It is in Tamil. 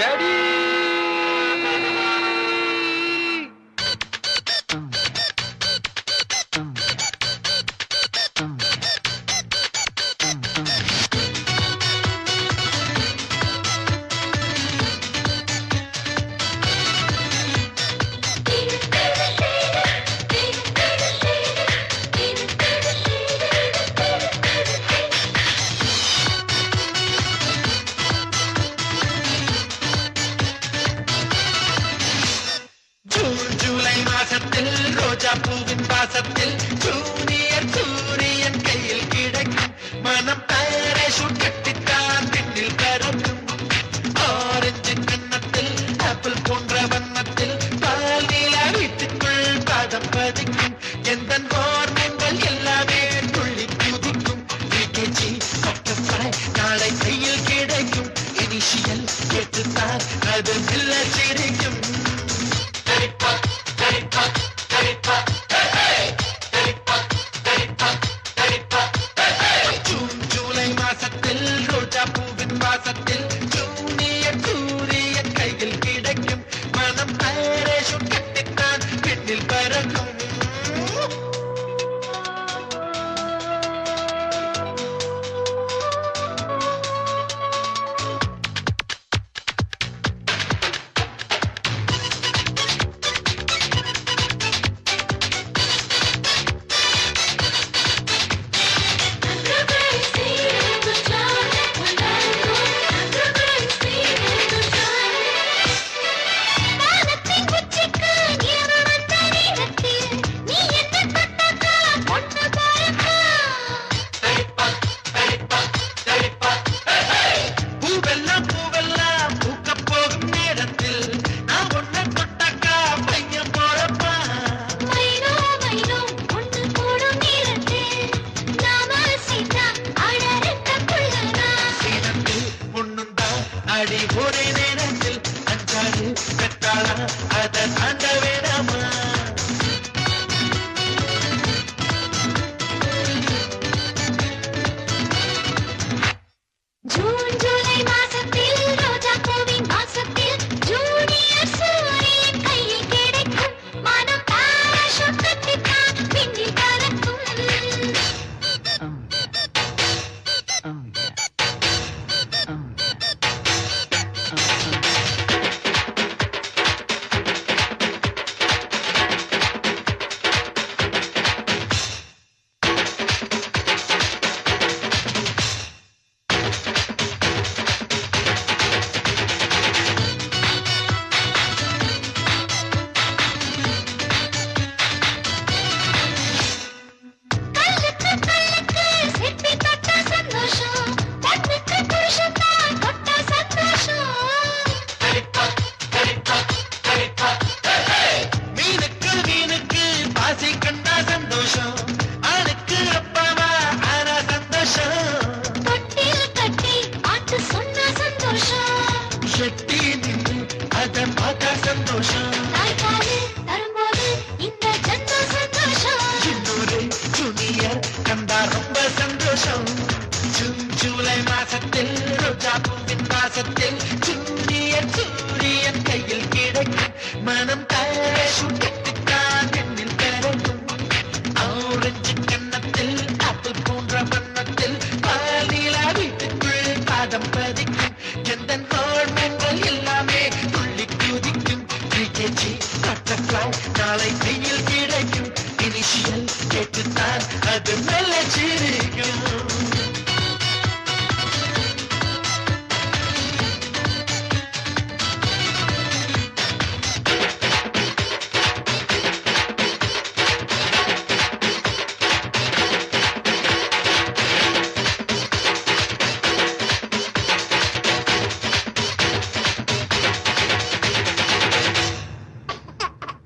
Daddy! மாசத்தில் ரோஜா பூவின் வாசத்தில் ஜூனியர் சூரியன் கையில் கிடைக்கும் மனம் பாராசூட் கட்டித்தான் பின்னில் பறக்கும். ஆரஞ்சு கண்ணத்தில் ஆப்பிள் போன்ற வண்ணத்தில் பால் நீலா வீட்டுக்குள் பாதம் பதிக்கும். எந்த ஹார்மோன்கள் எல்லாமே துள்ளி குதிக்கும். விகேஜி பட்டர்ஃப்ளை நாளை கையில் கிடைக்கும். இனிஷியல் கேட்டுத்தான் அது சில சிரிக்கும். தான் அடி ஒரே நேரத்தில் அஞ்சாறு பெற்றாளா? அதன் பூவின் வாசத்தில் ஜூனியர் சூரியன் கையில் கிடைக்கும் மனம் தர கட்டித்தான் என்னில் பிறக்கும் ஆரஞ்சு கண்ணத்தில் ஆப்பிள் போன்ற வண்ணத்தில் பாலிலா வீட்டுக்குள் பாதம் பதிக்கும். எந்தன் ஹார்மோன்கள் எல்லாமே துள்ளி குதிக்கும். விகேஜி பட்டர்ஃப்ளை நாளை